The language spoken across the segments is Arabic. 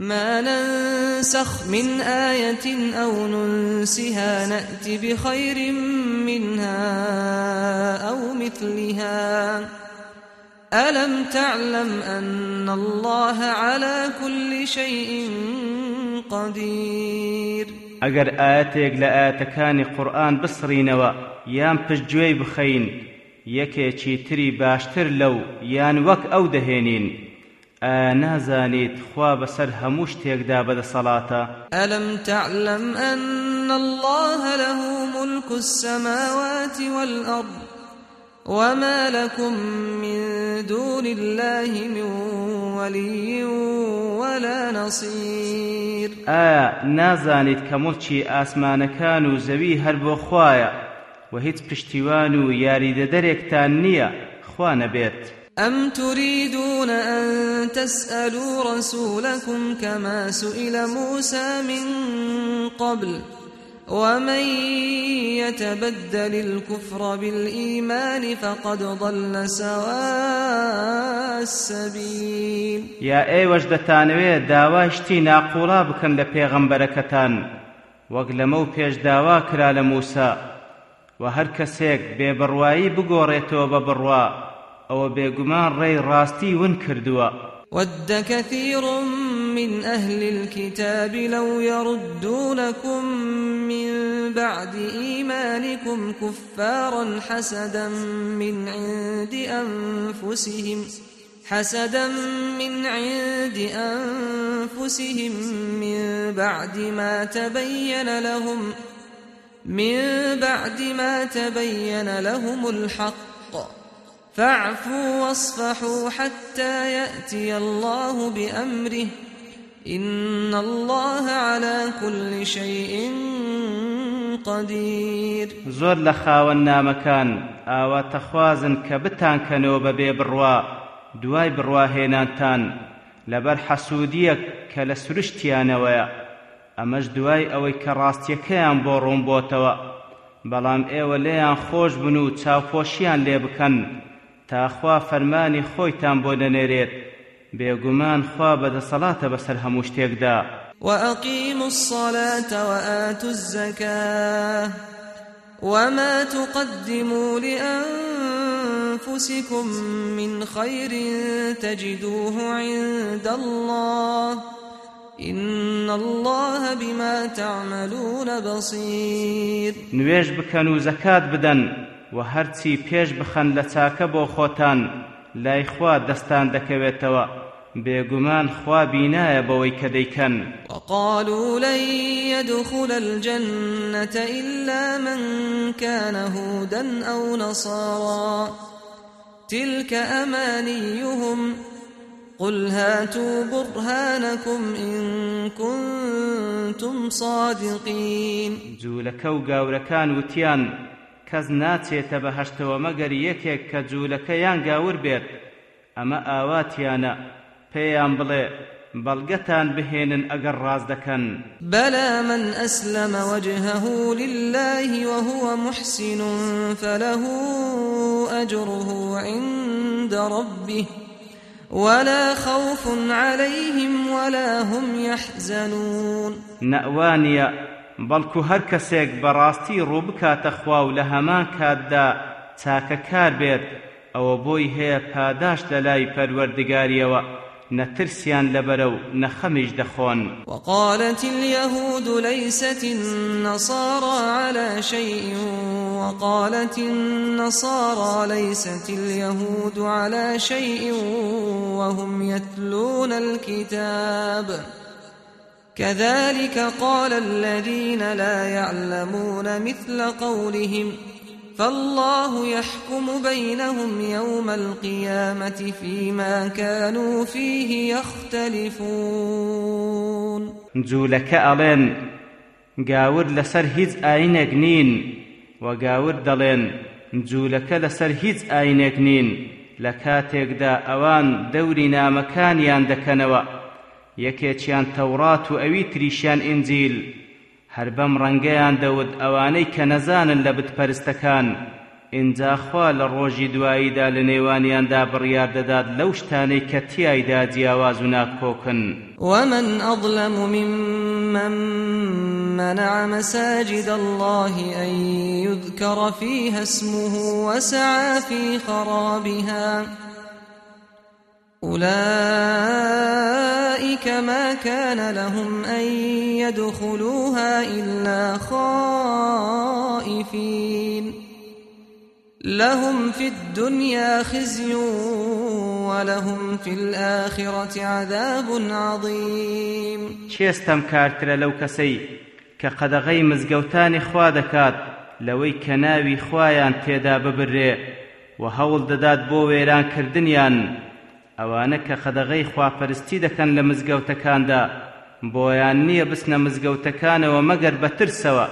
ما ننسخ من آية أو ننسها نأت بخير منها أو مثلها. ألم تعلم أن الله على كل شيء قدير؟ ئەگەر ئاەتێک لە ئاەتەکانی قورآن بسڕینەوە یان پشتگوێی بخەین یەکێکی تری باشتر لەو یان وەک ئەو دەهێنین. نازانيت خوا بسر هموش تيقدا بدا صلاة ألم تعلم أن الله له ملك السماوات والأرض وما لكم من دون الله من ولي ولا نصير. آية نازانيت كملشي آسمان كانوا زوي هربو خوايا وهيت پشتیوان ياريد دريك تانية خوانا بيت أم تريدون أن تسألوا رسولكم كما سئل موسى من قبل ومن يتبدل الكفر بالإيمان فقد ضل سواء السبيل. يا أي وجدتانوي داواشتي ناقولا بكن لپیغمبركتان وقلمو پیش داوا کرا لموسى. وهر كسيك ببروائي بگوريتو ببروا ئەوە بێگومان ڕێی ڕاستی ون کردووە ود كثير من أهل الكتاب لو يردونكم من بعد إيمانكم كفارا حسدا من عند أنفسهم حسدا من عند أنفسهم من بعد ما تبين لهم من بعد ما تبين لهم الحق. فاعفوا واصفحوا حتى يأتي الله بأمره. إن الله على كل شيء قدير. زۆر لە خاوەن نامەکان. ئاوا تەخوازن کە بتانکەنەوە بەبێ بڕوا. دوای بڕواهێنانتان لەبەر حەسوودیەک کە لە سروشتیانەوەیە. ئەمەش دوای ئەوەی کە ڕاستیەکەیان بۆ ڕوون بۆتەوە بەڵام ئێوە لێیان خۆش بن و چاوپۆشیان لێ بکەن. تاخوا فەرمانی خۆیتان بۆ دەنێرێت. بێگومان خوا بەدەسەڵاتە بەسەر هەموو شتێکدا وأقيموا الصلاة وآتوا الزكاة وما تقدموا لأنفسكم من خير تجدوه عند الله إن الله بما تعملون بصير. نوێژ بکەن و زەکات بدەن. و هەرچی پێش بخەن لە چاکە بۆ خۆتان لای خوا دەستان دەکەوێتەوە. بێگومان خوا بینایە بەوەی کە دەیکەن. وقالوا لن يدخل الجنة إلا من كان هودا أو نصارى تلك أمانيهم. قل هاتوا برهانكم إن كنتم صادقين. جولك وقاوركان وتيان کەس ناچێتە بەهشتەوە مەگەر یەکێک کە جوولەکەیان گاور بێت. ئەمە ئاواتیانە. پێیان بڵێ بەڵگەتان بهێنن ئەگەر ڕاز دەکەن. بەلا من ئەسلم وجهه لله وهو محسن فله أجره عند ربه. ولا خوف عليهم ولا هم يحزنون. نأوانيا بەڵکو هەر کەسێک بەڕاستی ڕوو بکاتە خوا و لە هەمان کاتدا چاکەکار بێت ئەوە بۆی هەیە پاداش لە لای پەروەردگاریەوە نترسيان لبرو نخمج دخون وقالت اليهود ليست النصارى على شيء وقالت النصارى ليست اليهود على شيء وهم يتلون الكتاب. كذلك قال الذين لا يعلمون مثل قولهم فالله يحكم بينهم يوم القيامة فيما كانوا فيه يختلفون. جولك ألين قاور لسر هيز آينك نين وقاور دلين جولك لسر هيز آينك نين لكاتك دا أوان دوري نامكان ياندكنوا. یەکێکیان تەورات و ئەوی تریشیان ئینجیل. هەر بەم ڕەنگەیان دەوت ئەوانەی کە نەزانن لە بتپەرستەکان. ئینجا خوا لە ڕۆژی دواییدا لە نێوانیاندا بڕیار دەدات لەو شتانەی کە تیایدا جیاواز و ناکۆکن. ومن أظلم ممن منع مساجد الله أن يذكر فيها اسمه وسعى في خرابها أولئك ما كان لهم أن يدخلوها إلا خائفين. لهم في الدنيا خزي ولهم في الآخرة عذاب عظيم. چێستەم کارترە لەو کەسەی کە قەدەغەی مزگەوتانی خوا دەکات لەوەی کە ناوی خوایان تێدا ببرێ و هەوڵ دەدات بۆ ئەوانە کە خەدەغەی خواپەرستی دەکەن لە مزگەوتەکاندا. بۆیان نییە بسنە مزگەوتەکانەوە مەگەر بەترسەوە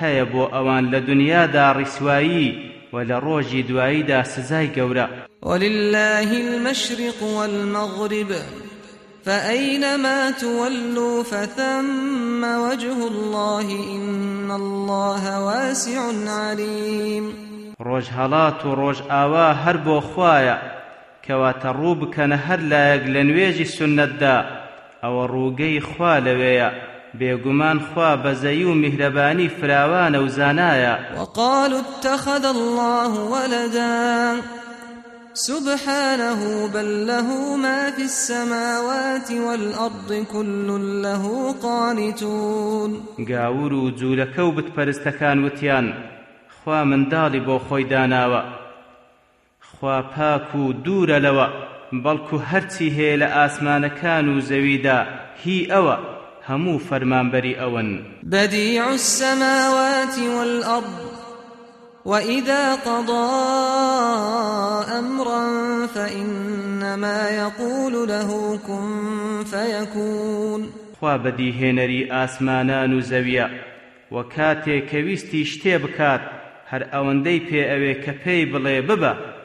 هەیە بۆ ئەوان لە دنیادا ڕیسوایی ولا روجي دواییدا سزای گەورە. ولله المشرق والمغرب فأينما تولوا فثم وجه الله إن الله واسع عليم. روج و ئاوا هەر بۆ خوایە. کەواتە ڕوو بکەنە هەر لایەک لە نوێژی سنەتدا ئەوە ڕووگەی خوا لەوەیە بێگومان خوا بەزەی و میهرەبانی فراوانە و زانایە وقالوا اتخذ الله ولدا. سبحانه بل له ما في السماوات والأرض كل له قانتون. گاور و جوولەکە و بتپەرستەکان وتیان. خوا منداڵی بۆ خۆی داناوە. خوا پاک و دوورە لەوە بەڵکو هەرچی هەیە لە ئاسمانەکان و زەویدا هی ئەوە همو فرمانبري أون بديع السماوات والأرض وإذا قضى أمرا فإنما يقول له كن فيكون. خوا بەدیهێنەری ئاسمانان و زەویە و کاتێک کەویستی شتێ بکات هەر ئەوەندەی پێ ئەوێ کە پێی بڵێ ببە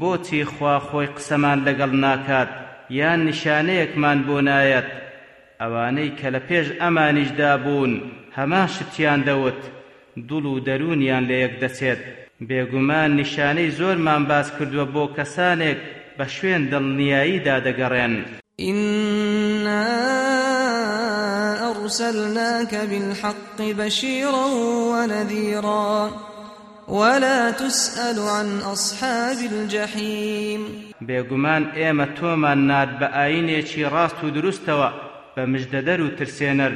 بۆچی خوا خۆی قسەمان لەگەڵ ناکات یان نیشانەیەکمان بۆ نایەت؟ ئەوانەی کە لە پێش ئەمانیشدا بوون هەما شتیان دەوت دڵ و دەرونیان لە یەک دەچێت. بێگومان نیشانەی زۆرمان باس کردووە بۆ کەسانێک بە شوێن دڵنیاییدا دەگەڕێن إنا أرسلناك بالحق بشيرا ونذيرا. ولا تسأل عن أصحاب الجحيم. بێگومان ئێمە تۆمان نات بە ئاینێکی ڕاست و دروستەوە بە مژدەدەر و ترسێنەر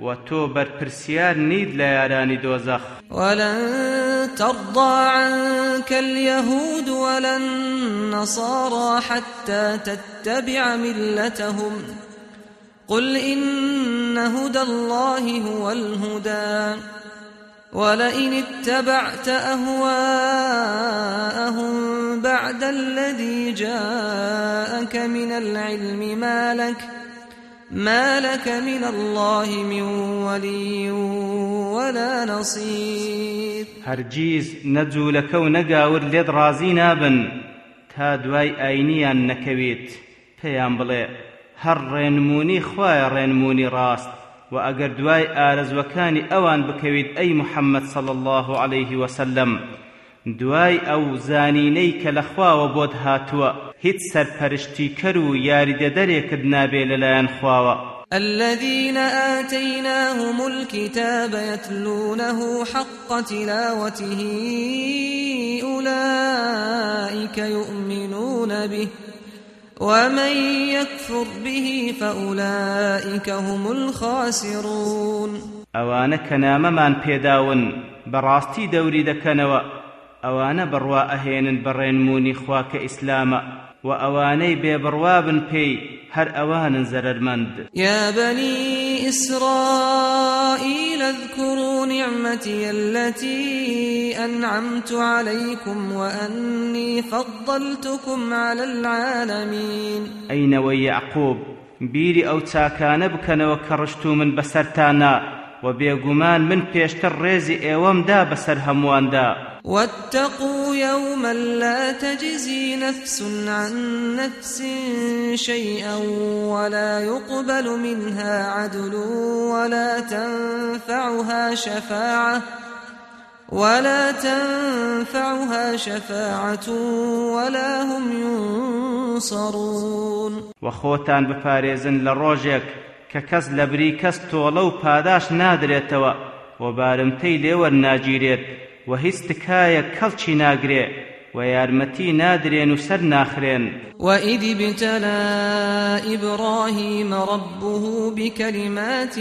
و تۆ بەرپرسیار نید لە یارانی دۆزەخ. ولن ترضى عنك اليهود ولا النصارى حتى تتبع ملتهم. قل إن هدى الله هو الهدى. ولئن اتبعت أهواءهم بعد الذي جاءك من العلم ما لك ما لك من الله من ولي ولا نصير. هرجيز نەجوولەکە و نەگاور لێت ڕازی نابن تا دوای ئاینیان نەکەوێت. پێیان بڵێ هەر ڕێنمونی خوایە ڕێنمونی ڕاست. و ئەگەر دوای ئارەزوەکانی ئەوان بکەویت ئەی محەممەد صل الله عليه وسلم دوای ئەو زانینەی کە لە خواوە بۆت هاتووە هیچ کەر و یاریدەدەرێکت نابێ لەلایەن خواوە. الذين آتيناهم الكتاب يتلونه حق تلاوته أولئك يؤمنون به. ومن يكفر به فأولئك هم الخاسرون. ئەوانە کە نامەمان پێداون بەڕاستی دەوری دەکەنەوە ئەوانە بڕوا ئەهێنن بەڕێنمونی خوا کە ئیسلامە و ئەوانەی بێبڕوابن پێی ئەوانن زەرمەند یا بەنی ئیسرائیل إسرائيل اذكروا نعمتي التي أنعمت عليكم وأني فضلتكم على العالمين. أين ويعقوب بيري أو تاكان بكن وكرشتو من بسرتانا وبيغمان من بيشتر ريزي إيوام دا بسر هموان دا واتقوا يوما لا تجزي نفس عن نفس شيئا ولا يقبل منها عدل ولا تنفعها شفاعة ولا تنفعها شفاعة ولا هم ينصرون. وخوتان بفاريزن لروجك ككز لبري كس تولو پاداش نادرێتەوە و بارمتەی لێوەرناگیرێت. و هیچ تکایە کەڵکی ناگرێ و یارمەتی نادرێن و سەر ناخرێن وإذ ابتلى إبراهيم ربه بكلمات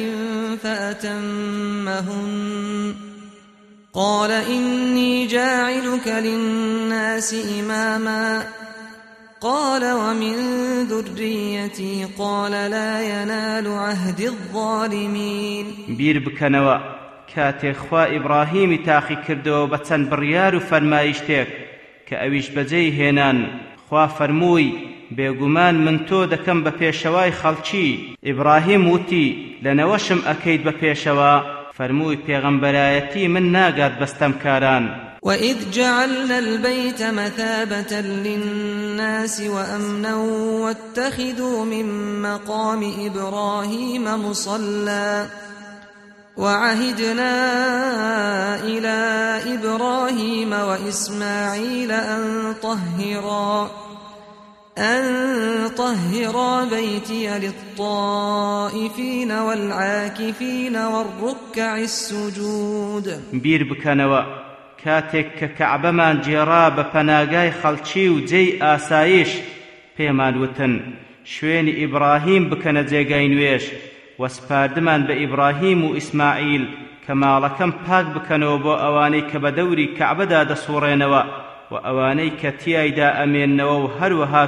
فأتمهن. قال إني جاعلك للناس إماما. قال ومن ذريتي؟ قال لا ينال عهد الظالمين. بیر بکەنەوە کاتێ خوا ئیبراهیمی تاخی کردەوە بە چەند بڕیار و فەرمایشتێک کە ئەویش بەجێی هێنان. خوا فەرمووی بێگومان من تۆ دەکەم بە پێشەوای خەڵکی. ئیبراهیم وتی لەنەوەشم ئەکەیت بە پێشەوە. فەرمووی پێغەمبەرایەتی من ناگات بەستەمکاران وإذ جعلنا البيت مثابة للناس وأمنا واتخذوا من مقام إبراهيم مصلى وعهدنا إلى إبراهيم وإسماعيل أن طهرا أن طهرا بيتي للطائفين والعاكفين والركع السجود. بير بكنوا کاتێک کە کەعبەمان جێڕا بە پەناگای خەڵکی و جێی ئاسایش پێمان وتن شوێنی ئیبراهیم بکەنە جێگای نوێش. وەسپاردمان بە ئیبراهیم و ئیسماعیل کە ماڵەکەم پاک بکەنەوە بۆ ئەوانەی کە بە دەوری کەعبەدا دەسوڕێنەوە و ئەوانەی کە تیایدا ئەمێننەوە و هەروەها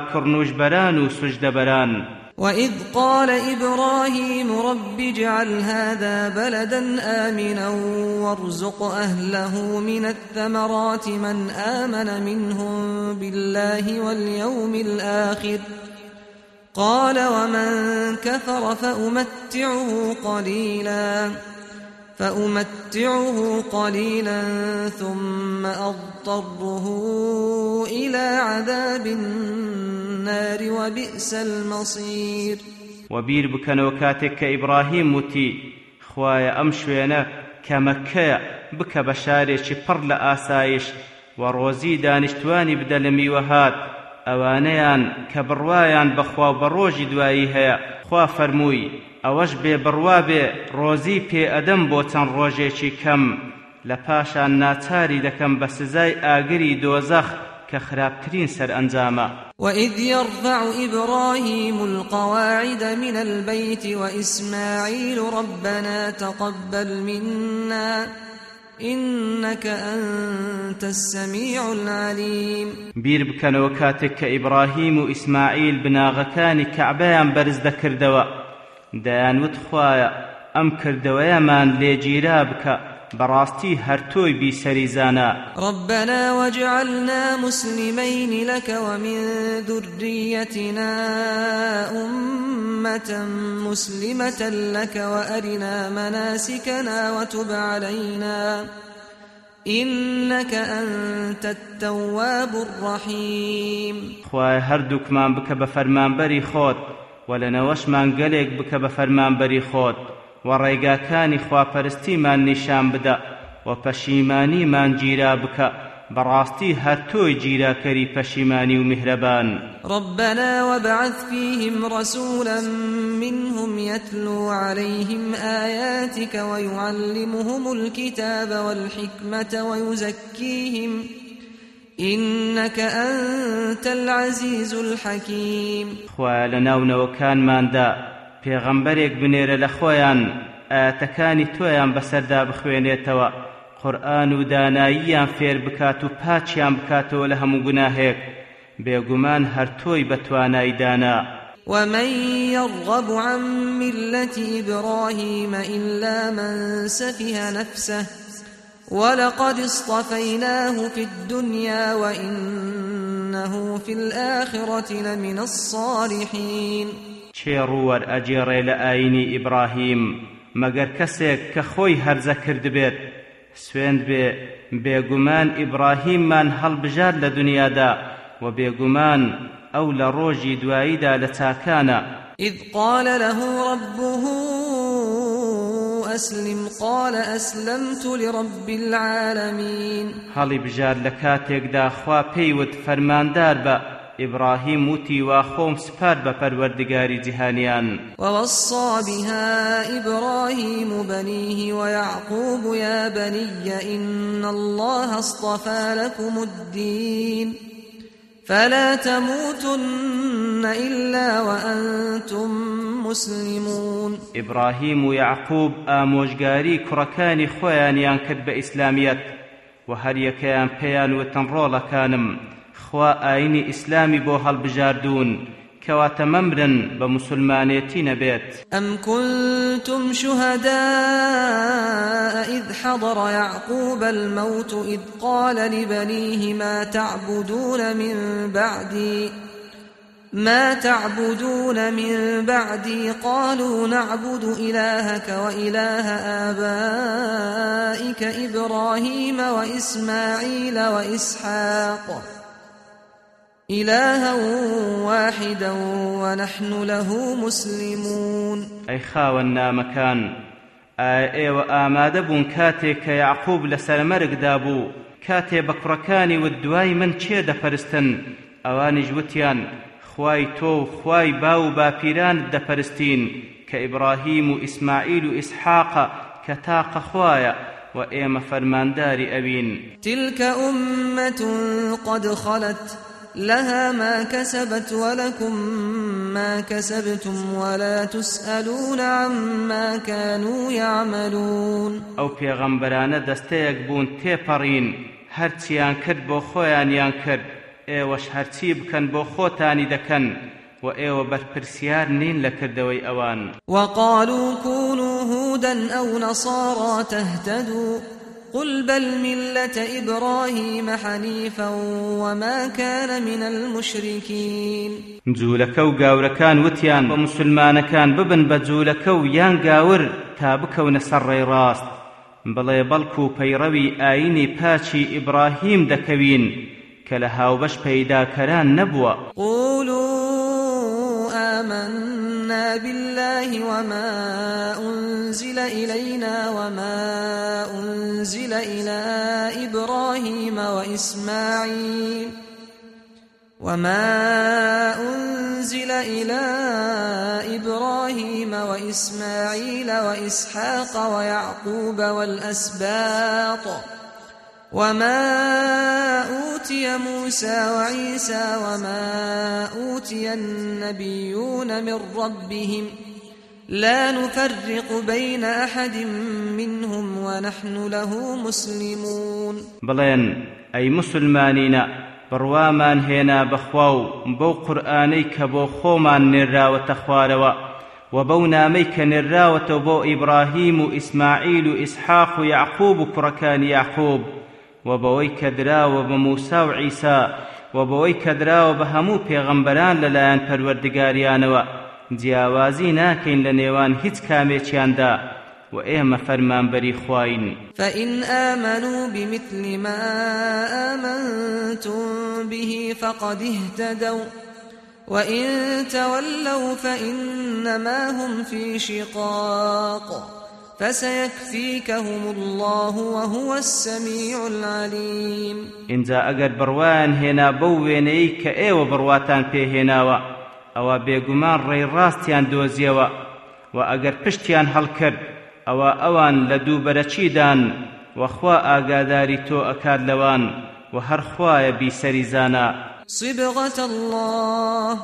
و وإذ قال إبراهيم رب اجعل هذا بلدا آمنا وارزق أهله من الثمرات من آمن منهم بالله واليوم الآخر قال ومن كفر فأمتعه قليلا فأمتعه قليلا ثم أضطره إلى عذاب النار وبئس المصير. وبير بكن وكاتك إبراهيم متي خوايا أمشوينا كمكة بك بشارێکی پڕ لە ئاسایش و ڕۆزی دانیشتوانی بدە لە میوەهات ئەوانەیان کە بڕوایان بەخوا و بە ڕۆژی دوایی هەیە. خوا فەرمووی ئەوەش بێ بڕوا بێ ڕۆزی پێ ئەدەم بۆ چەند ڕۆژێکی کەم. لە پاشان ناچاری دەکەم بە سزای ئاگری دۆزەخ کە خراپترین سەرئەنجامە وإذ يرفع إبراهيم القواعد من البيت وإسماعيل ربنا تقبل منا إنك أنت السميع العليم. بير بكنو كاتك إبراهيم وإسماعيل بناغكان كعبيان برز دكردوا دەیانوت خوایە ئەم کردەوەیەمان لێگیرا بکە بەڕاستی هەرتۆی بیسەریزانە ربنا وجعلنا مسلمين لك ومن ذريتنا أمة مسلمة لك وأرنا مناسكنا وتب علينا. إنك أنت التواب الرحيم. خوای هەردووکمان بکە بە فەرمانبەری خۆت و لە نەوەشمان گەلێک بکە بە فەرمانبەری خۆت و ڕێگاکانی خواپەرستیمان نیشان بدە و پەشیمانیمان گیرا بکە. بەڕاستی هەر تۆی گیراکەری پەشیمانی و میهرەبان. ربنا وابعث فيهم رسولا منهم يتلو عليهم آياتك ويعلمهم الكتاب والحكمة ويزكيهم إنك أنت العزيز الحكيم. خوا لناو نوكان ماندا پێغەمبەرێک بنێرە لە خۆیان ئاتەکانی تۆیان بەسەردا بخوێنێتەوە. قورآن و داناییان فێر بکات و پاچیان بکاتەوە لە هەموو گوناهێک. بێگومان هەر تۆی بە توانایی دانا. ومن يرغب عن ملة إبراهيم إلا من سفه نفسه. ولقد اصطفيناه في الدنيا وإنه في الآخرة لمن الصالحين. چێڕووەەر ئەجێڕێ لە ئاینی ئیبراهیم. مەگەر کەسێک کە خۆی هەرزە کرد بێت سوێند بێ بێگومان ئیبراهیممان هەڵبژار لە دنیادا و بێگومان ئەو لە ڕۆژی دواییدا لە چاکانە. إذ قال له ربه أسلم قال أسلمت لرب العالمين. هەڵی بژار لە کاتێکدا خوا پێیوت فەرماندار بە إبراهيم وتي وخوم سپار بپروردگاری جهانيان ووصى بها إبراهيم بنيه ويعقوب يا بني إن الله اصطفى لكم الدين. فلا تموتن إلا وأنتم مسلمون. إبراهيم ويعقوب آموشگاري كركاني خويان ينكد بإسلاميت وهر يكيان بيان وتنرول كانم خوا ئاینی ئیسلامی بۆ هەڵبژاردوون کەواتە مەمرن بە مسلمانێتی نەبێت. ئەم كنتم شهداء إذ حضر يعقوب الموت إذ قال لبنيه ما تعبدون من بعدي ما تعبدون من بعدي قالوا نعبد إلهك وإله آبائك إبراهيم وإسماعيل وإسحاق. إلها واحدا ونحن له مسلمون. أي خاونا مكان ئێوە ئامادە بوون کاتێک کە یعقوب لەسەر مەرگدا بوو کاتێ بە کوڕەکانی و دوای من چێ دەپەرستن؟ ئەوانیش وتیان خوای تۆ و خوای با و باپیران دەپەرستین کە ئیبراهیم و ئیسماعیل و ئیسحاقە کە تاقە خوایە و ئێمە فەرمانداری ئەوین تلك أمة قد خلت لها ما كسبت ولكم ما كسبتم ولا تسألون عما كانوا يعملون. أو پیغمبرانە دەستەیەک بوون تێپەڕین هەرچیان کرد بۆ خۆیانیان کرد ئێوەش هەرچی بکەن بۆ خۆتانی دەکەن و ئێوە بەرپرسیار نین لە کردەوەی ئەوان. وقالوا كونوا هودا أو نصارى تهتدوا. قل بل ملة إبراهيم حنيفا وما كان من المشركين. جوولەکە و گاورەکان وتیان بە مسلمانەکان ببن بە جوولەکە و یان گاور تا بکەونە سەرڕێی ڕاست. بڵێ بەڵکو و پەیڕەوی ئاینی پاچی ئیبراهیم دەکەوین کە لە هاوبەش پەیداکەران نەبووە. قولوا آمنا بالله وما أنزل إلينا وما أنزل إلى إبراهيم وإسماعيل وما أنزل إلى إبراهيم وإسماعيل وإسحاق ويعقوب والأسباط وما أوتي موسى وعيسى وما أوتي النبيون من ربهم لا نفرق بين أحد منهم ونحن له مسلمون بلين أي مسلمانين بڕوامان هێنا بەخوا و بەو قورآانەی کە بۆ خۆمان نێراوەتە خوارەوە و بەو نامەی کە نێراوەتەوە بۆ ئیبراهیم و ئیسماعیل و بەوەی کە دراوە بە موسا و عیسا و بەوەی کە دراوە بە هەموو پێغەمبەران لەلایەن پەروەردگاریانەوە جیاوازی ناکەین لە فإن آمنوا بمثل ما آمنتم به فقد اهتدوا وإن تولوا فإنما هم في شقاق فسيكفيكهم الله وهو السميع العليم. إنجا أقر بروان هنا بويني كأيو برواتان بيهناوا أو بيقمان ري راستيان دوزيوا وأقر پشتيان هلكر أو أوان لدو برچيدان وە خوا ئاگاداری تۆ ئەکات لەوان وە هەر خوایە بیسەری زانا صبغة الله.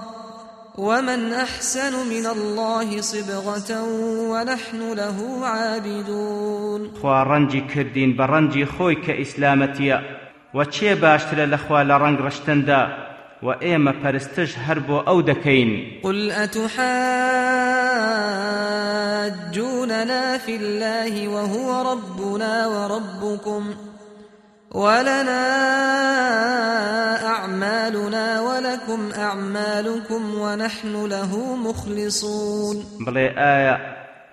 ومن أحسن من الله صبغة ونحن له عابدون خوا ڕەنگی کردین بە ڕەنگی خۆی کە ئیسلامەتییە وە کێ باشترە لەخوا لە ڕەنگ ڕشتندا وە ئێمە پەرستش هەر بۆ ئەو دەکەین قل أتحاجوننا في الله وهو ربنا وربكم ولنا أعمالنا ولكم أعمالكم ونحن له مخلصون. بڵێ ئایا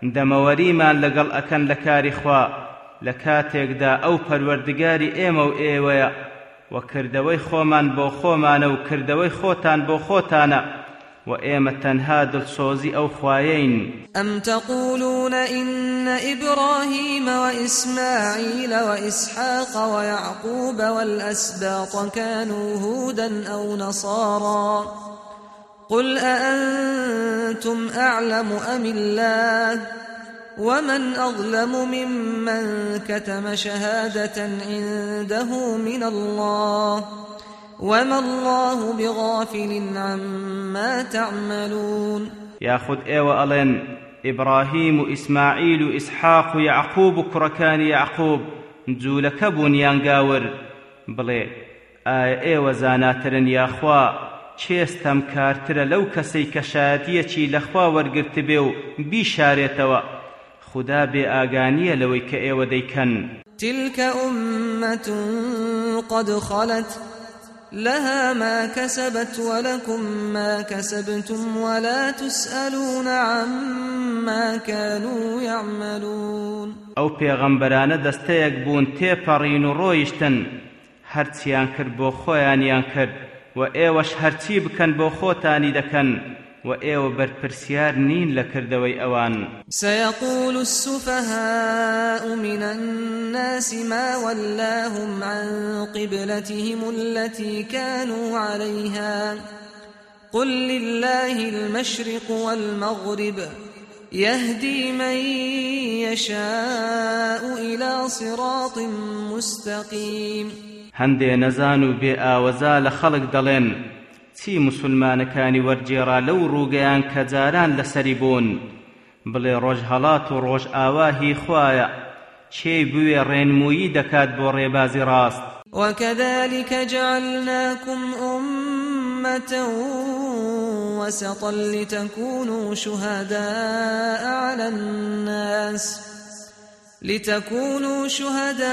دەمەوەریمان لەگەڵ ئەکەن لە کاری خوا لە کاتێکدا ئەو پەروەردگاری ئێمە و ئێوەیە و کردەوەی خۆمان بۆ خۆمانە و کردەوەی خۆتان بۆ خۆتانە وإيمة تنهاد الصوزي أو خوايين. أم تقولون إن إبراهيم وإسماعيل وإسحاق ويعقوب والأسباط كانوا هودا أو نصارا؟ قل أأنتم أعلم أم الله؟ ومن أظلم ممن كتم شهادة عنده من الله؟ وما الله بغافل عما تعملون ياخذ إيوه ألين. إبراهيم واسماعيل واسحاق ويعقوب كركان يعقوب. جولك بنيان قاور بڵێ ئایا ئێوە زاناترن یا خوا کێ ستەمکارترە لەو کەسەی کە شایەتیەکی لەخوا وەرگرت بێ و بیشارێتەوە. خدا بێ ئاگانیە لەوەی کە ئێوە دەیکەن. تلك أمة قد خلت لها ما كسبت ولكم ما كسبتم ولا تسألون عما كانوا يعملون. ئەو پێغەمبەرانە دەستەیەک بوون تێپەڕین و ڕۆیشتن هەرچیان کرد بۆ خۆیانیان کرد و ئێوەش هەرچی بکەن بۆ خۆتانی دەکەن. وإيو برپرسيار نين لكردوي أوان سيقول السفهاء من الناس ما ولاهم عن قبلتهم التي كانوا عليها. قل لله المشرق والمغرب يهدي من يشاء إلى صراط مستقيم. هندي نزانو بآوزال خلق دلين چی مسلمانەکانی وەرجێڕا لەو ڕووگەیان کە جاران لەسەری بوون بڵێ ڕۆژهەڵات و ڕۆژ ئاواهی خوایە چێ بوێ ڕێنمویی دەکات بۆ ڕێبازی ڕاست وكذلك جعلناكم أمة وسطا لتكونوا شهداء على الناس. لتكونوا شهداء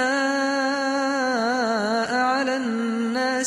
على الناس.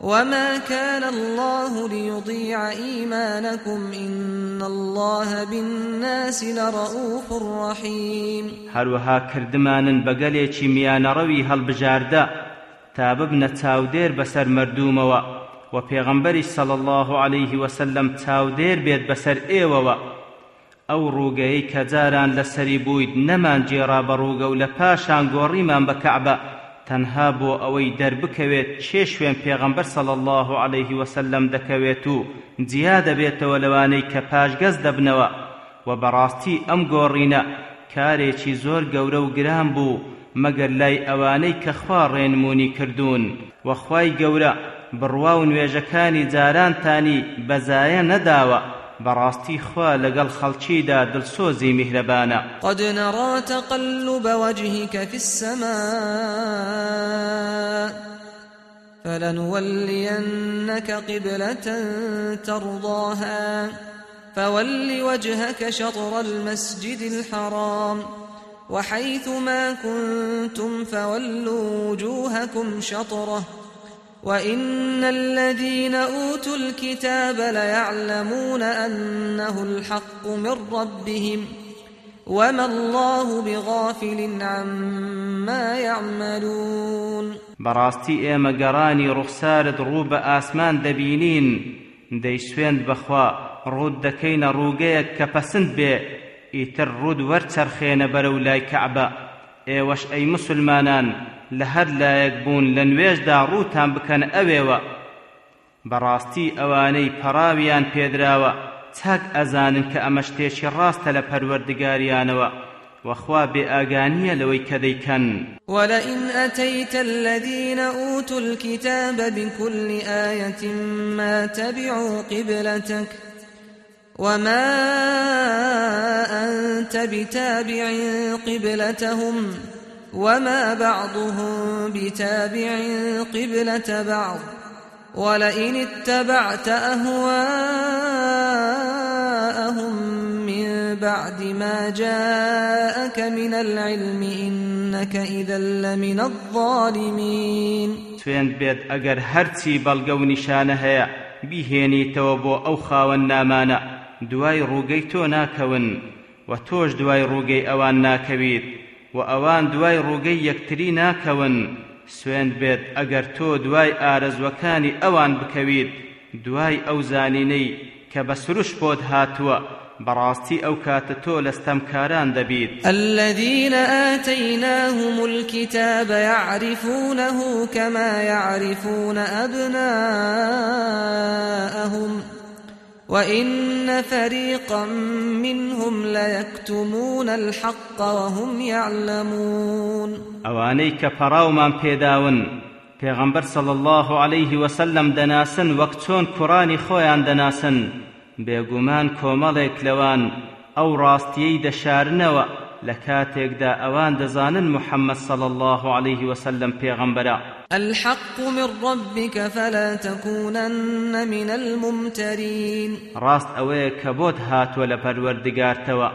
وما كان الله ليضيع إيمانكم إن الله بالناس لرؤوف رحيم هەروەها کردمانن بەگەلێکی میانەڕەوی هەڵبژاردا تا ببنە چاودێر بەسەر مردومەوە و پێغەمبەری سەڵ الله عليه وسلم چاودێر بێت بەسەر ئێوەوە. ئەو ڕووگەیەی کە جاران لەسەری بوویت نەمان جێرا بە ڕووگە و لە کەعبە. تەنها بۆ ئەوەی دەربکەوێت چێ شوێن پێغەمبەر سەڵ الله عليه وسلم دەکەوێت و جیا دەبێتەوە لەوانەی کە پاشگەز دەبنەوە و بەڕاستی ئەم گۆڕینە کارێکی زۆر گەورە و گران بوو مەگەر لای ئەوانەی کە خوا ڕێنمونی کردوون. وەخوای گەورە بڕوا و نوێژەکانی جارانتانی بەزایە نەداوە. براستي خوا لقل خلچيدا دلسوزي مهربانا قد نرى تقلب وجهك في السماء فلنولينك قبلة ترضاها فول وجهك شطر المسجد الحرام وحيث ما كنتم فولوا وجوهكم شطره. وإن الذين أوتوا الكتاب ليعلمون أنه الحق من ربهم وما الله بغافل عما يعملون بەڕاستی ئێمە گەڕانی ڕوخسارت ڕوو بە ئاسمان دەبینین سوێند بەخوا ڕوود دەکەینە ڕووگەیەک کە پەسند بێ ئیتر ڕوود وەرچەرخێنە بەرەو لای کەعبە ئێوەش مسلمانان لە هەر لایەک بوون لە نوێژدا ڕووتان بکەن ئەوێوە. بەڕاستی ئەوانەی پەراویان پێدراوە چاک ئەزانن کە ئەمە شتێکی ڕاستە لە پەروەردگاریانەوە. وخوا بأغانية لوي كذيكن ولئن أتيت الذين أوتوا الكتاب بكل آية ما تبعوا قبلتك وما أنت بتابع قبلتهم وما بعضهم بتابع قبلة بعض ولئن اتبعت أهواءهم من بعد ما جاءك من العلم إنك إذا لمن الظالمين سوێن بێت ئەگەر هەرچی بەڵگە و نیشانە هەیە بیهێنیتەوە بۆ ئەو خاوەن نامانە. دوای ڕووگەی تۆ ناکەون و تۆش دوای ڕووگەی ئەوان ناکەویت. و ئەوان دوای ڕووگەی یەکتری ناکەون. سوێن بێت ئەگەر تۆ دوای ئارەزوەکانی ئەوان بکەویت دوای ئەو زانینەی کە بە سروش بۆت هاتووە بەڕاستی ئەو کاتە تۆ لە ستەمکاران دەبیت الذين آتيناهم الكتاب يعرفونه كما يعرفون أبناءهم. وإن فريقا منهم ليكتمون الحق وهم يعلمون ئەوانەی کە پەراومان پێداون پیغمبر صلى الله عليه وسلم دناسن وقتون كراني خويان دناسن. بێگومان کۆمەڵێک لەوان. ئەو ڕاستیەی دەشارنەوە لە کاتێکدا ئەوان دەزانن محەممەد صلى الله عليه وسلم پێغەمبەرە الحق من ربك فلا تكونن من الممترين. راست ئەوەیە کە بۆت هاتووە لە پەروەردگارتەوە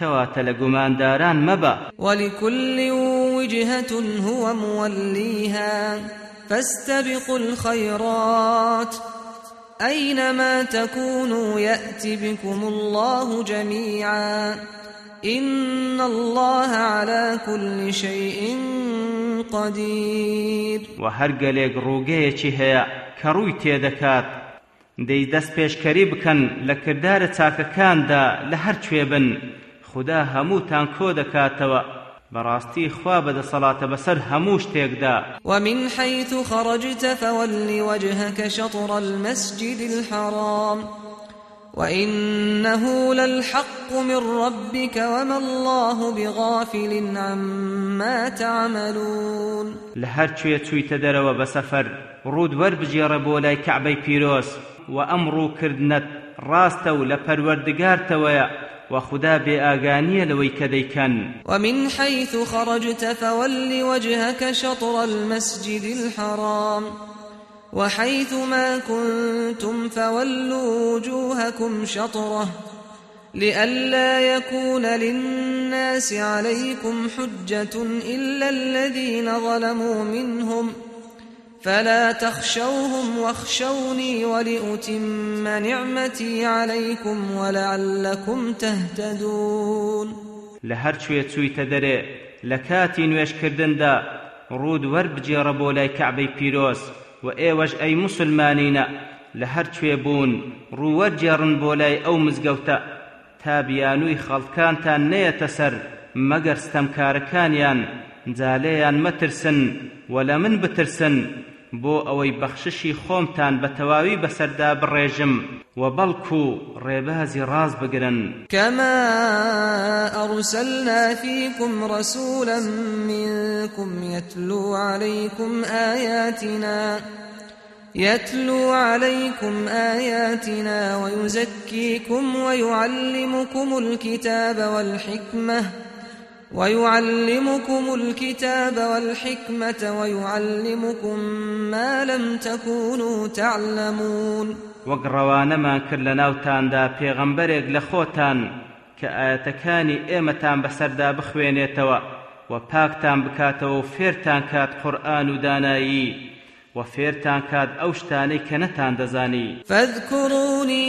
کەواتە لە گومانداران مەبە. ولكل وجهة هو موليها. فاستبقوا الخيرات. أينما تكونوا يأت بكم الله جميعا. إن الله على كل شيء قدير. وهرقليق روغيتي هي كروي تيدكات دەی دەست پێشکەری بکەن لە کردارە چاکەکاندا لە هەر کوێبن خدا هەمووتان کۆ دەکاتەوە؟ بەڕاستی خوا بەدەسەڵاتە بەسەر هەموو شتێکدا ومن حيث خرجت فول وجهك شطر المسجد الحرام. وإنه للحق من ربك وما الله بغافل عما تعملون لە هەر کوێوە کوێوە دەڕوا بۆ سەفەر ڕووت وەربگێڕە بۆ لای کەعبەی پیرۆز وأمرو كردنت راستو لپروردگار وخدا بآغانية لوي كديكن ومن حيث خرجت فول وجهك شطر المسجد الحرام وحيث ما كنتم فولوا وجوهكم شطره لئلا يكون للناس عليكم حجة إلا الذين ظلموا منهم ۖ فلا تخشوهم واخشوني ولأتم نعمتي عليكم ولعلكم تهتدون. لهر شوية چويتە دەرێ لە کاتی نوێشکردندا ڕوود وەربجێڕە بۆ لای کەعبەی پیرۆز و ئێوەش ئەی مسلمانینە لە هەر کوێ بوون ڕووەرجێڕن بۆ لای ئەو مزگەوتە. تا بیانووی خەڵکانتان نەیەتە سەر مەگەر ستەمکارەکانیان جالێیان مەترسن و لە من بترسن. بۆ ئەوەی بەخششی خۆمتان بە تەواوی بەسەردا بڕێژم و بەڵکو ڕێبازی ڕاز بگرن. كما أرسلنا فيكم رسولا منكم يتلو عليكم آياتنا يتلو عليكم آياتنا ويزكيكم ويعلمكم الكتاب والحكمة ويعلمكم الكتاب والحكمة ويعلمكم ما لم تكونوا تعلمون. وەگڕەوانەمان کرد لە ناوتاندا پێغەمبەرێک لە خۆتان کە ئاەتەکانی ئێمەتان بەسەردا بخوێنێتەوە و پاکتان بکاتەوە و و فێرتان کات ئەو شتانەی کە نەتان دەزانی. فاذكروني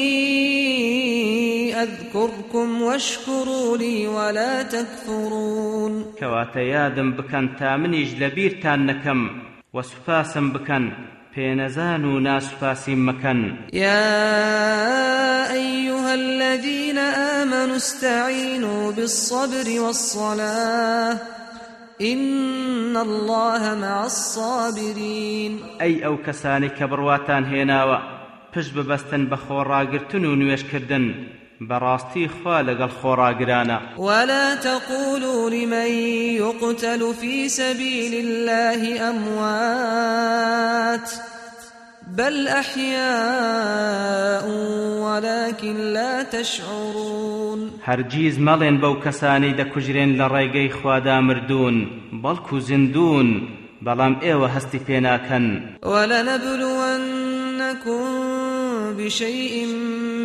أذكركم واشكروا لي ولا تكفرون. كواتا يادم بكن تامنيج لبيرتان نكم وسفاسم بكن بينزان ناس فاسم مكن يا أيها الذين آمنوا استعينوا بالصبر والصلاة. إن الله مع الصابرين. أي أو كساني كبرواتان هناوا پشت ببەستن بە خۆڕاگرتن و نوێشکردن بەڕاستی خوا لەگەڵ خۆڕاگرانە ولا تقولوا لمن يقتل في سبيل الله أموات. بل أحياء ولكن لا تشعرون. هەرگیز مەڵێن بەو کەسانەی دەکوژرێن لە ڕێگەی خوادا مردوون بەڵکو زیندون بەڵام ئێوە هەستی پێناکەن ولنبلونكم بشيء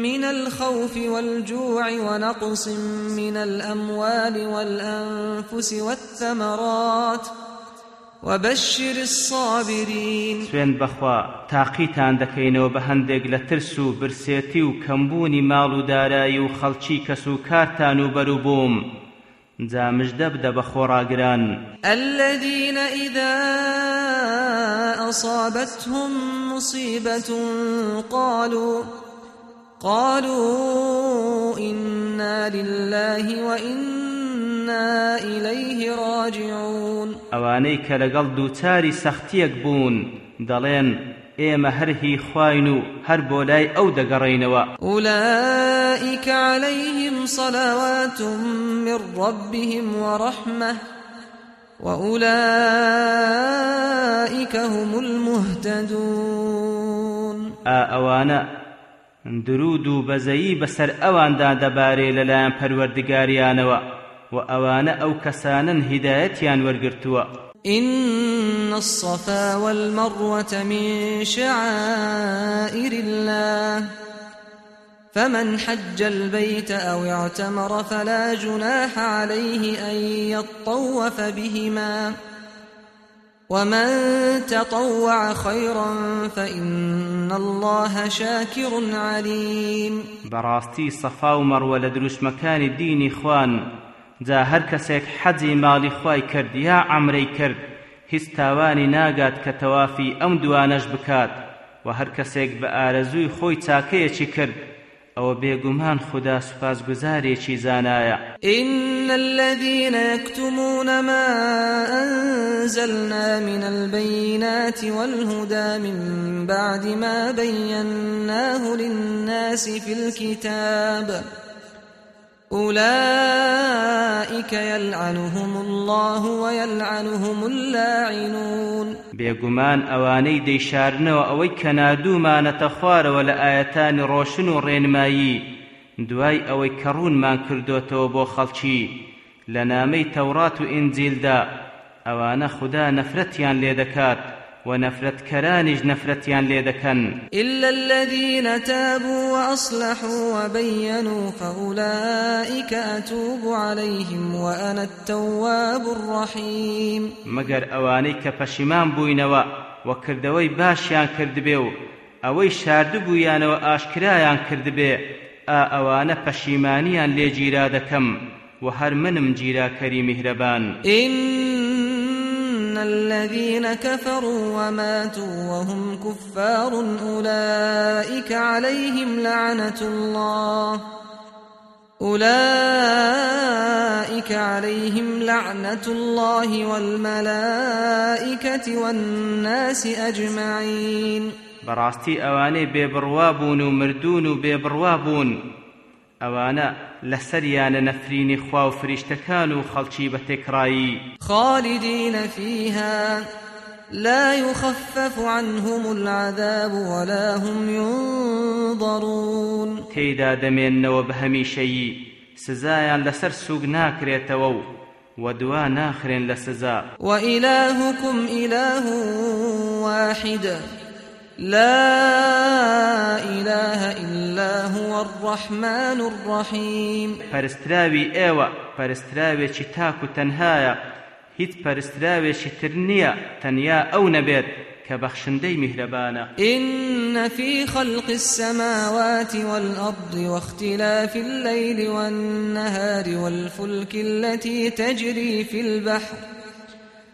من الخوف والجوع ونقص من الأموال والأنفس والثمرات وبشر الصابرين. سوێن بەخوا تاقیتان دەکەینەوە بە هەندێک لە ترس و برسێتی و کەمبوونی ماڵ و دارایی و خەڵکی کەس و کارتان و بەروبووم جا مژدە بدە بە خۆڕاگران الذين إذا أصابتهم مصيبة قالوا قالوا إنا لله وإنا إليه راجعون. کە لەگەڵ دووچاری سەختیەک بوون دەڵێن ئێمە هەرهی خوین و هەر بۆ لای ئەو أولئك عليهم صلوات من ربهم ورحمة وأولئك هم المهتدون. ئەوانە درود و بەزەیی بەسەر ئەواندا دەبارێ لەلایەن پەروەردگاریانەوە و ئەوانە ئەو کەسانن هیدایەتیان وەرگرتووە إن الصفا والمروة من شعائر الله. فمن حج البيت أو اعتمر فلا جناح عليه أن يطوف بهما. ومن تطوع خيرا فإن الله شاكر عليم بەڕاستی سەفا و مەڕوە لە دروشمەکانی دینی خوان جا هەر کەسێک حەجی ماڵی خوای کرد یا عەمرەی کرد هیچ تاوانی ناگات کە تەوافی ئەم دوانەش بکات و هەر کەسێک بە ئارەزووی ئەوە بێگومان خدا سوپاسگوزارێکی زانایە إن الذين يكتمون ما أنزلنا من البينات والهدى من بعد ما بيناه للناس في الكتاب أولئك يلعنهم الله ويلعنهم اللاعنون. بێگومان ئەوانەی دەیشارنەوە ئەوەی کە ناردوومانەتە خوارەوە لە ئایەتانی ڕۆشن و ڕێنمایی. دوای ئەوەی کە ڕوونمان کردوتەوە بۆ خەڵکی. لە نامەی تەورات و ئینجیلدا ئەوانە خوددا نەفرەتیان وە نەفرەتکەرانیش نەفرەتیان لێدەکەن. إلا الذين تابوا وأصلحوا وبينوا فأولئك أتوب عليهم وأنا التواب الرحيم. مگر أواني كپشمان بوينوا وكردوي باشيان كردبيو ئەوەی شاردبوویانەوە ئاشکرایان کردبێ ئا ئەوانە پەشیمانیان لێ گیرا دەکەم و هەر منم گیراکەری میهرەبان. الذين كفروا وماتوا وهم كفار أولئك عليهم لعنة الله. أولئك عليهم لعنة الله والملائكة والناس أجمعين. براستي أواني ببروابون ومردون ببروابون أوانا لسريان نفرين خوا فريشتكان وخلشي بتكراي خالدين فيها لا يخفف عنهم العذاب ولا هم ينظرون. تيدا دمين وبهمي شيء سزايا لسر سوق ناكريتوو ودوا ناخرين لسزا وإلهكم إله واحد. لا إله إلا هو الرحمن الرحيم. پرستراوی ئێوە پەرستراوێکی تاک و تەنهایە هیچ پەرستراوێکی تر نییە تەنیا ئەو نەبێت کە بەخشندەی میهرەبانە. إن في خلق السماوات والأرض واختلاف الليل والنهار والفلك التي تجري في البحر.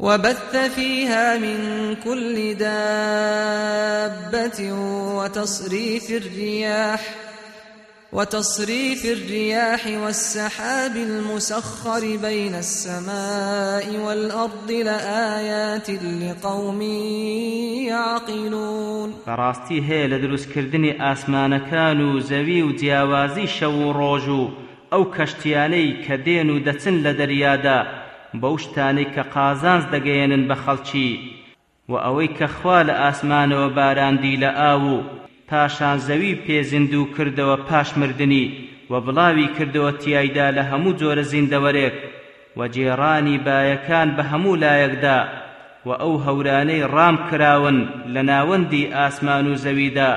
وبث فيها من كل دابة وتصريف الرياح وتصريف الرياح والسحاب المسخر بين السماء والأرض لآيات لقوم يعقلون. فراستي هي لدروس كردني آسمان كانوا زوي ودياوازي شو روجو أو كشتياني كدينو دتن لدريادا بوشتاني كقازانز دقينن بخلچي و ئەوەی کە خوا لە ئاسمانەوە باراندی لە ئاو پاشان زەوی پێ زیندوو کردەوە پاش مردنی و بڵاوی کردەوە تیایدا لە هەموو جۆرە زیندەوەرێک و گێڕانی بایەکان بە هەموو لایەکدا و ئەو هەورانەی ڕام کراون لە ناوەندی ئاسمان و زەویدا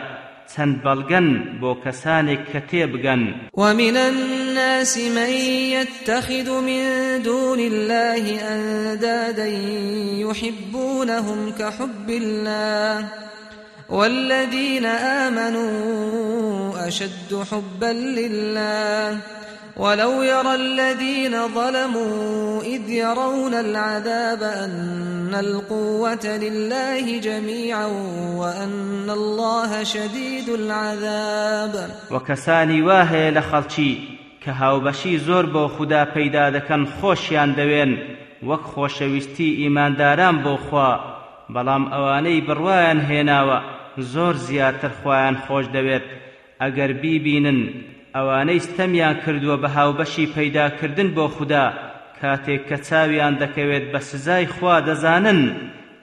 چەند بەڵگەن بۆ کەسانێک کە تێبگەن. ومن الناس من يتخذ من دون الله أندادا يحبونهم كحب الله. والذين آمنوا أشد حبا لله. ولو يرى الذين ظلموا إذ يرون العذاب أن القوة لله جميعا وأن الله شديد العذاب. وكساني واهي لخلشي كهاو بشي زور بو خدا پیدا دكن خوشيان دوين وەک خۆشەویستی ئیمانداران بۆ خوا بەڵام ئەوانەی بڕوایان هێناوە زۆر زیاتر خۆیان خۆش دەوێت. ئەگەر بیبینن ئەوانەی ستەمیان کردووە بە هاوبەشی پەیداکردن بۆ خوددا کاتێک کە چاویان دەکەوێت بە سزای خوا دەزانن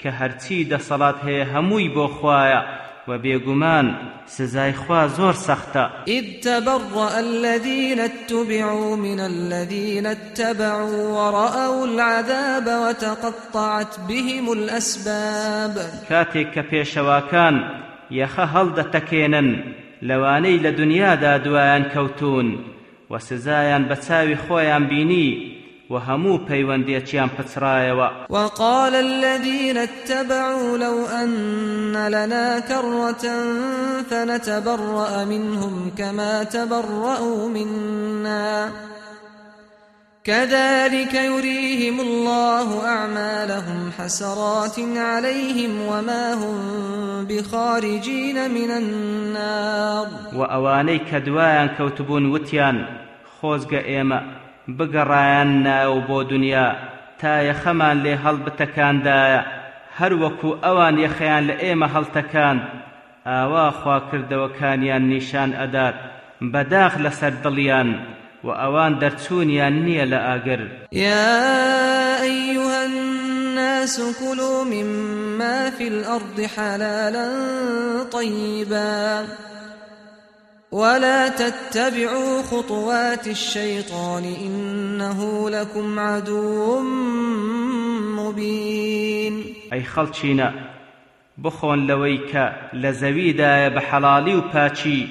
کە هەرچی دەسەڵات هەیە هەمووی بۆ خوایە وبيغمان سزاي خوا زور سختا إذ تبرأ الذين اتبعوا من الذين اتبعوا ورأوا العذاب وتقطعت بهم الأسباب. كاتك كبيشواكان يخ هەڵدە تەکێنن لەوانەی لە دنیادا دوایان کەوتون و سزایان بە بینی وهمو پەیوەندێکیان پچڕایەوە وقال الذين اتبعوا لو أن لنا كرة فنتبرأ منهم كما تبرأوا منا. كذلك يريهم الله أعمالهم حسرات عليهم وما هم بخارجين من النار. وأواني كدوايا كوتبون وتيان خوزق إيما بگەڕایان ناو بۆ دنیا تا یەخەمان لێ هەڵبتەکاندایە هەروەکو ئەوان یەخەیان لە ئێمە هەڵتەکاند ئاوا خواکردەوەکانیان نیشان ئەدات بەداخ لەسەر دڵیان وأوان درتسونيان نية لآقر. يا أيها الناس كلوا مما في الأرض حلالا طيبا. ولا تتبعوا خطوات الشيطان إنه لكم عدو مبين. أي خلچينا بخون لويك لزويدا بحلالي وباچي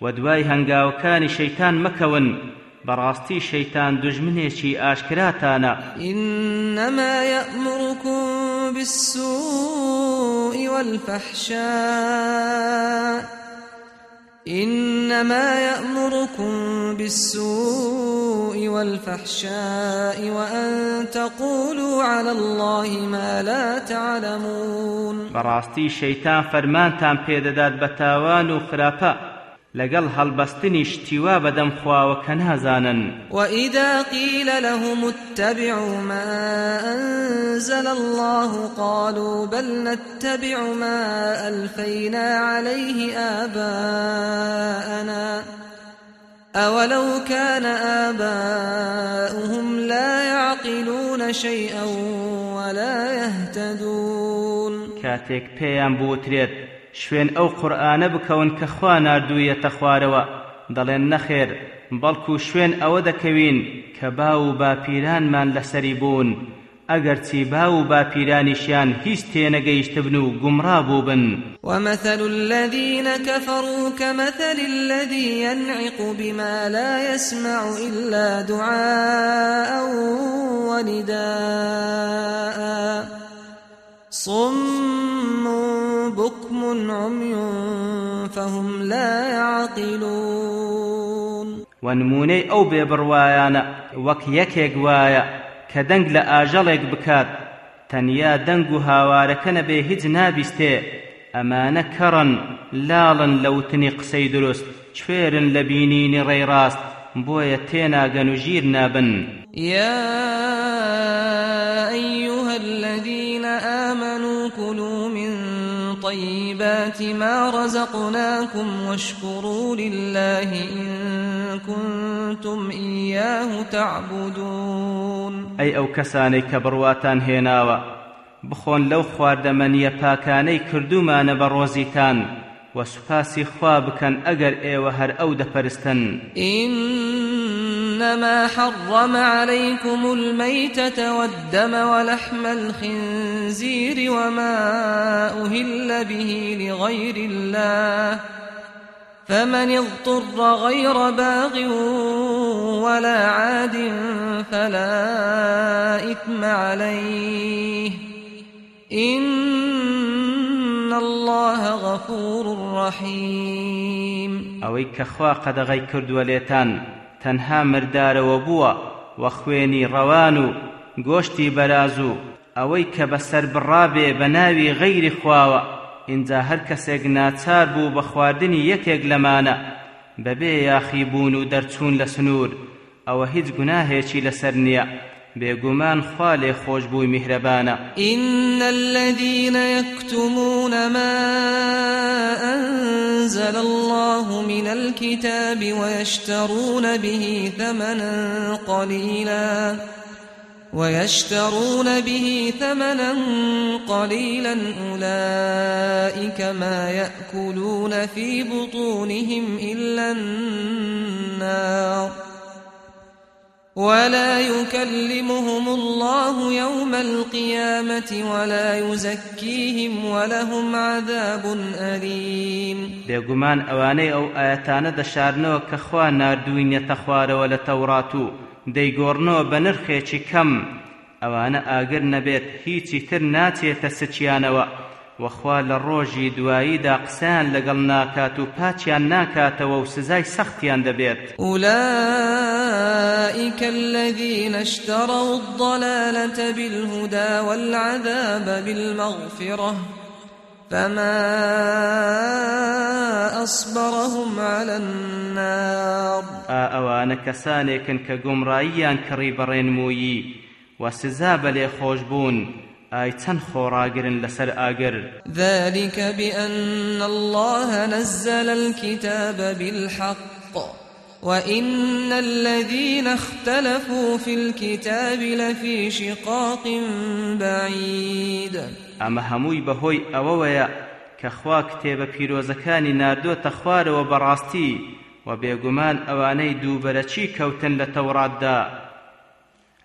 ودواي هنگاوكان شيطان مكون. براستي شيطان دجمنيشي آشكراتانا. إنما يأمركم بالسوء والفحشاء. إنما يأمركم بالسوء والفحشاء وأن تقولوا على الله ما لا تعلمون. براستي شيطان فرمان تام بيدداد بتاوان وخرافة لەگەڵ هەڵبەستنی شتیوا بەدەم خواوە کە نازانن. وإذا قيل لهم اتبعوا ما أنزل الله قالوا بل نتبع ما ألفينا عليه آباءنا أولو كان آباؤهم لا يعقلون شيئا ولا يهتدون. کاتێک پێیان بوترێت شوێن ئەو قورئانە بکەون کە خوا ناردوویەتە خوارەوە دەڵێن نەخێر بەڵکو شوێن ئەوە دەکەوین کە با و باپیرانمان لەسەری بوون. ئەگەرچی با و باپیرانیشیان هیچ تێنەگەیشتبن و گومڕا بوو بن. ومثل الذين كفروا كمثل الذي ينعق بما لا يسمع إلا دعاء ونداء. صم بكم عمي فهم لا يعقلون. ونمونەی ئەو بێبڕوایانە وەک یەکێک وایە کە دەنگ لە ئاژەڵێک بکات تەنیا دەنگ و هاوارەکە نەبێ هیچ نابیستێ ئەمانە کەڕن لاڵن لە وتنی قسەی دروست کوێرن لە بینینی ڕێڕاست بۆیە تێناگەن و ژیر نابن يا طيبات ما رزقناكم واشكروا لله إن كنتم إياه تعبدون. أي أو كساني كبرواتان هێناوە بخۆن لەو خواردەمەنیە پاکانەی کردومانە بە ڕۆزیتان و سوپاسی خوا بکەن ئەگەر ئێوە هەر ئەو دەپەرستن. إنما حرم عليكم الميتة والدم ولحم الخنزير وما أهل به لغير الله فمن اضطر غير باغ ولا عاد فلا إثم عليه إن الله غفور رحيم أوي كخوا قدغي كردو ليتان تەنها مردارەوە بووە وە خوێنی ڕەوان و گۆشتی بەراز و ئەوەی کە بەسەر بڕابێ بە ناوی غەیری خواوە. ئینجا هەر کەسێک ناچار بوو بە خواردنی یەکێک لەمانە. بەبێ یاخی بوون و دەرچوون لە سنوور ئەوە هیچ گوناهێکی لەسەر نییە. بێگومان خوا لێ خۆش بووی میهرەبانە. إن الذين يكتمون ما أنزل الله من الكتاب ويشترون به ثمنا قليلا ويشترون به ثمنا قليلا أولئك ما يأكلون في بطونهم إلا النار. ولا يكلمهم الله يوم القيامة ولا يزكيهم ولهم عذاب أليم. بێگومان ئەوانەی ئەو ئاەتانە دەشارنەوە کە خوا نردوینەتە خوارەوە لە تەورات و دەیگۆڕنەوە بە نرخێکی کەم. ئەوانە ئاگر نەبێت هیچی تر ناچێتە سچیانەوە. وەخوا لە ڕۆژی دواییدا قسەیان لەگەڵ ناکات و پاچیان ناکاتەوە و سزای سەختیان دەبێت. أولئك الذين اشتروا الضلالة بالهدى والعذاب بالمغفرة فما أصبرهم على النار. ئەوانە کەسانێکن کە گومڕاییان کڕی بەڕێنمویی و سزا بە لێ خۆش بوون. ئای چەند خۆڕاگرن لەسەر ئاگر؟ ذلك بأن الله نزل الكتاب بالحق وإن الذين اختلفوا في الكتاب لفي شقاق بعيد. ئەمە هەمووی بەهۆی ئەوەوەیە کە خوا کتێبە پیرۆزەکانی ناردۆتە خوارەوە بەڕاستی و بێگومان ئەوانەی دووبەرەچی کەوتن لە تەوراتدا.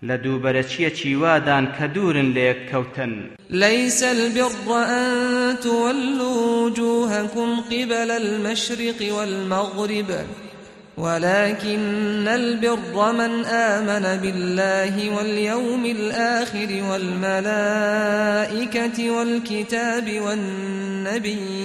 لدوبرچية چیوادان كدور ليك كوتن ليس البر أن تولوا وجوهكم قبل المشرق والمغرب ولكن البر من آمن بالله واليوم الآخر والملائكة والكتاب والنبيين.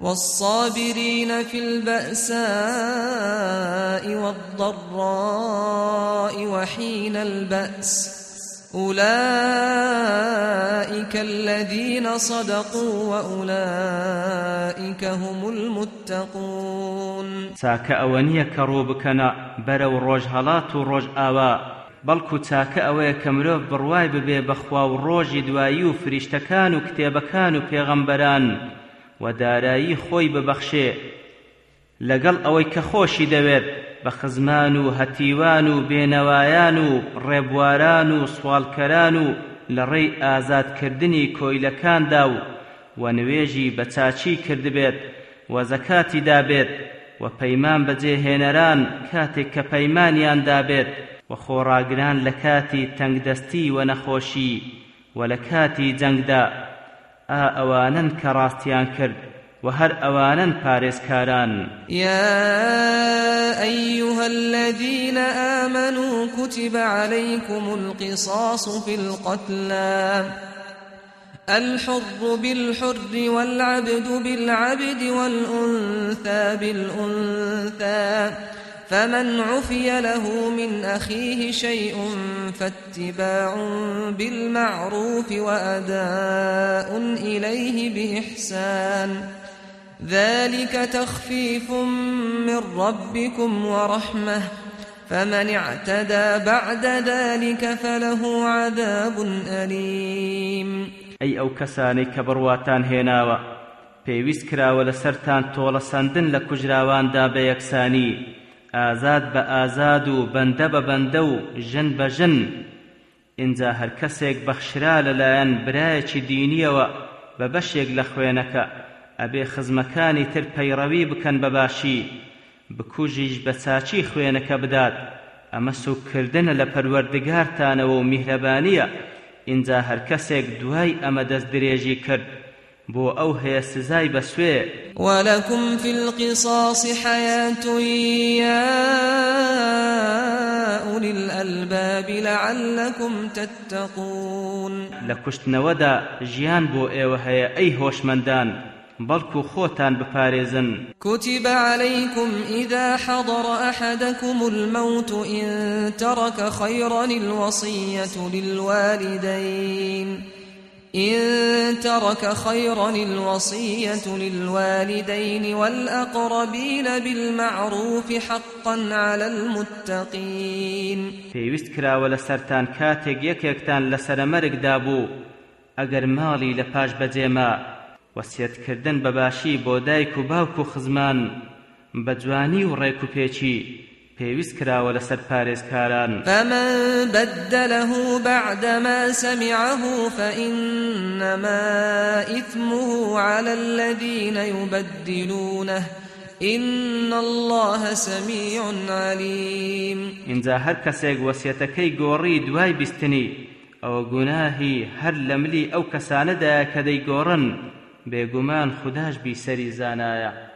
والصابرين في البأساء والضراء وحين البأس أولئك الذين صدقوا وأولئك هم المتقون چاک ئەوە نیە کە ڕوو بکەنە بەرەو ڕۆژهەڵات ڕۆژئاوا بەڵکو چاکە ئەوەیە کە مرۆڤ بڕوای ببێ بەخوا و ڕۆژی دوایی و و دارایی خۆی ببەخشێ. لەگەڵ ئەوەی کە خۆشی دەوێت بە خزمان و هەتیوان و بێنەوایان و ڕێبواران و سوالکەران و لە ڕێی ئازادکردنی کۆیلەکاندا و و نوێژی بە چاچی کردبێت و زەکاتی دابێت و پەیمان بەجێهێنەران کاتێک کە پەیمانیان دابێت و خۆڕاگران لە کاتی تەنگدەستی و نەخۆشی و لە کاتی جەنگدا. ئا ئەوانن کە ڕاستیان کرد وهر أوانا باريس كاران يا أيها الذين آمنوا كتب عليكم القصاص في القتلى. الحر بالحر والعبد بالعبد والأنثى بالأنثى. فمن عفي له من أخيه شيء فاتباع بالمعروف وأداء إليه بإحسان. ذلك تخفيف من ربكم ورحمة. فمن اعتدى بعد ذلك فله عذاب أليم. أي أو كساني كبرواتان پێویست کراوە لە سەرتان تۆڵە سندن لە کوژراواندا یەکسانی ئازاد بە ئازاد و بەندە بە بەندە و ژن بە ژن. ئینجا هەر کەسێک بەخشرا لەلایەن برایەکی دینیەوە بە بەشێک لە خوێنەکە. ئەبێ خزمەکانی تر پەیڕەوی بکەن بەباشی بکوژیش بە چاچی خوێنەکە بدات. ئەمە سوکردنە لە پەروەردگارتانەوە و میهرەبانیە. ئینجا هەر کەسێک دوای ئەمە دەست درێژی کرد. بۆ ئەو هەیە سزای بەسوێ وەلەکم في القصاص حياة يا أولي الألباب لعلكم تتقون. لكشتنودا جيان بو إيوه هيا أي هوشمندان بلكو خوتان بپاريزن كتب عليكم إذا حضر أحدكم الموت إن ترك خيرا الوصية للوالدين. إن ترك خيرا الوصية للوالدين والأقربين بالمعروف حقا على المتقين. پێویست کراوە لە سەرتان کاتێک یەکێکتان لەسرە مەرگ دابوو. ئەگەر ماڵی لە پاش بەجێما وەسیەتکردن بەباشی بۆ دایک و باوک خزمان بە جوانی و ڕێک و پێچی پێویست کراوە لەسەر پارێزکاران. فمن بدله بعدما سمعه فإنما إثمه على الذين يبدلونه إن الله سميع عليم. إنزا هر کەسێک وەسیەتەکەی گۆڕی دوای بیستنی ئەوە گوناهی هەر لە ملی ئەو کەسانەدا کە دەیگۆڕن بێگومان خوداش بیسەری زانایە.